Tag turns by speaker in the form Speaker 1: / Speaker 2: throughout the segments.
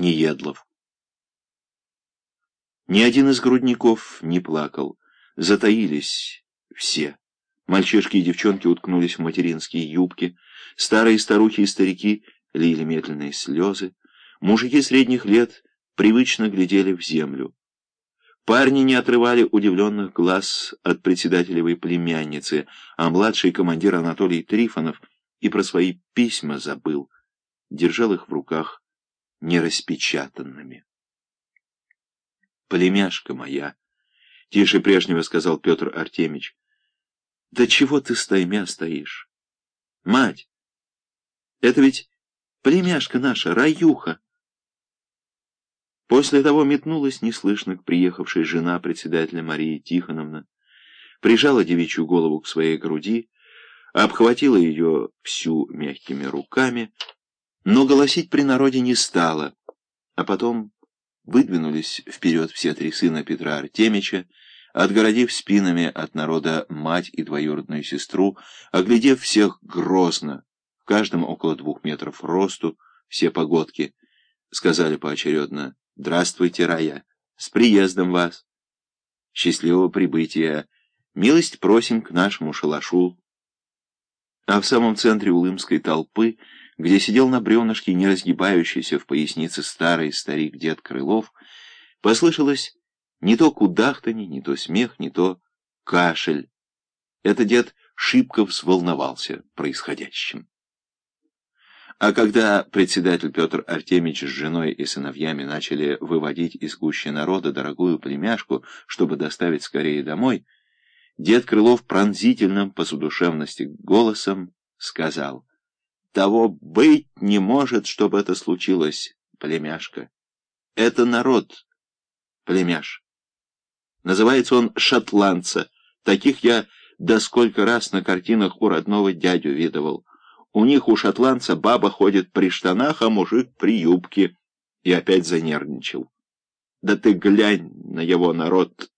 Speaker 1: Неедлов. Ни один из грудников не плакал. Затаились все. Мальчишки и девчонки уткнулись в материнские юбки. Старые старухи и старики лили медленные слезы. Мужики средних лет привычно глядели в землю. Парни не отрывали удивленных глаз от председателевой племянницы, а младший командир Анатолий Трифонов и про свои письма забыл, держал их в руках нераспечатанными. «Племяшка моя!» — тише прежнего сказал Петр Артемич. «Да чего ты стоймя стоишь? Мать! Это ведь племяшка наша, Раюха!» После того метнулась неслышно к приехавшей жена председателя Марии Тихоновна, прижала девичью голову к своей груди, обхватила ее всю мягкими руками, но голосить при народе не стала, а потом выдвинулись вперед все три сына Петра Артемича, отгородив спинами от народа мать и двоюродную сестру, оглядев всех грозно, в каждом около двух метров росту, все погодки, сказали поочередно «Здравствуйте, Рая! С приездом вас! Счастливого прибытия! Милость просим к нашему шалашу!» А в самом центре улымской толпы где сидел на бревнышке, не разгибающийся в пояснице старый старик дед Крылов, послышалось не то кудахтанье, не то смех, не то кашель. Это дед шибко взволновался происходящим. А когда председатель Петр Артемич с женой и сыновьями начали выводить из гущи народа дорогую племяшку, чтобы доставить скорее домой, дед Крылов пронзительным по судушевности голосом сказал — того быть не может, чтобы это случилось, племяшка. Это народ, племяш. Называется он шотландца. Таких я да сколько раз на картинах у родного дядю видывал. У них у шотландца баба ходит при штанах, а мужик при юбке. И опять занервничал. Да ты глянь на его народ.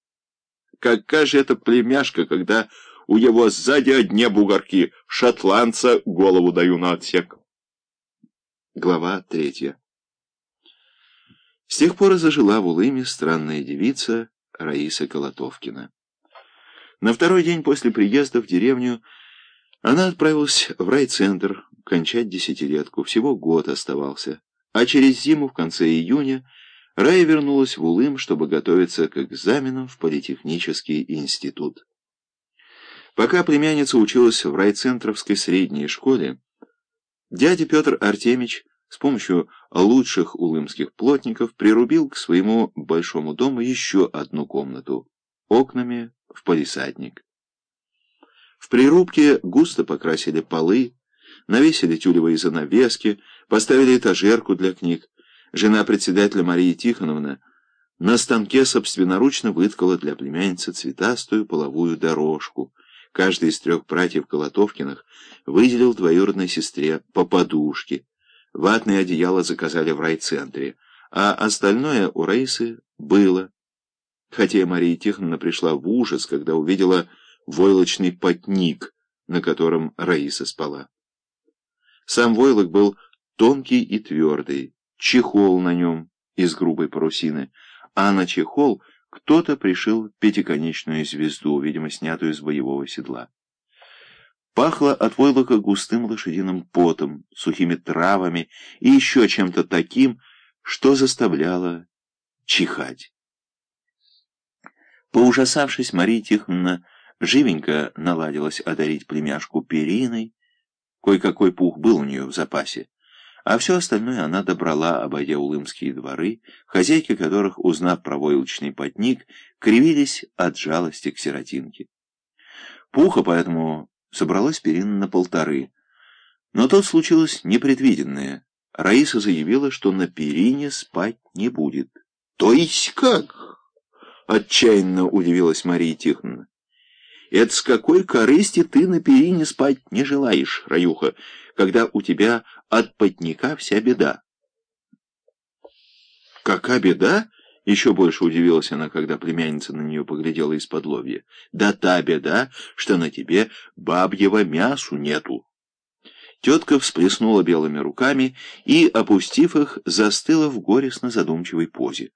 Speaker 1: Какая же это племяшка, когда у его сзади одни бугорки. Шотландца голову даю на отсек. Глава третья. С тех пор зажила в Улыме странная девица Раиса Колотовкина. На второй день после приезда в деревню она отправилась в райцентр кончать десятилетку. Всего год оставался. А через зиму, в конце июня, Рая вернулась в Улым, чтобы готовиться к экзаменам в политехнический институт. Пока племянница училась в райцентровской средней школе, дядя Петр Артемич с помощью лучших улымских плотников прирубил к своему большому дому еще одну комнату, окнами в палисадник. В прирубке густо покрасили полы, навесили тюлевые занавески, поставили этажерку для книг. Жена председателя Мария Тихоновна на станке собственноручно выткала для племянницы цветастую половую дорожку — Каждый из трех братьев Колотовкиных выделил двоюродной сестре по подушке. Ватные одеяла заказали в райцентре, а остальное у Раисы было. Хотя Мария Тихоновна пришла в ужас, когда увидела войлочный потник, на котором Раиса спала. Сам войлок был тонкий и твердый, чехол на нем из грубой парусины, а на чехол кто-то пришил пятиконечную звезду, видимо, снятую с боевого седла. Пахло от войлока густым лошадиным потом, сухими травами и еще чем-то таким, что заставляло чихать. Поужасавшись, Мария Тихоновна живенько наладилась одарить племяшку периной, кое-какой пух был у нее в запасе, а все остальное она добрала, обойдя улымские дворы, хозяйки которых, узнав про войлочный потник, кривились от жалости к сиротинке. Пуха поэтому собралась перина на полторы. Но тут случилось непредвиденное. Раиса заявила, что на перине спать не будет. «То есть как?» — отчаянно удивилась Мария Тихоновна. «Это с какой корысти ты на перине спать не желаешь, Раюха, когда у тебя от потника вся беда?» «Какая беда?» — еще больше удивилась она, когда племянница на нее поглядела из-под лобья. «Да та беда, что на тебе бабьего мясу нету. Тетка всплеснула белыми руками и, опустив их, застыла в горестно задумчивой позе.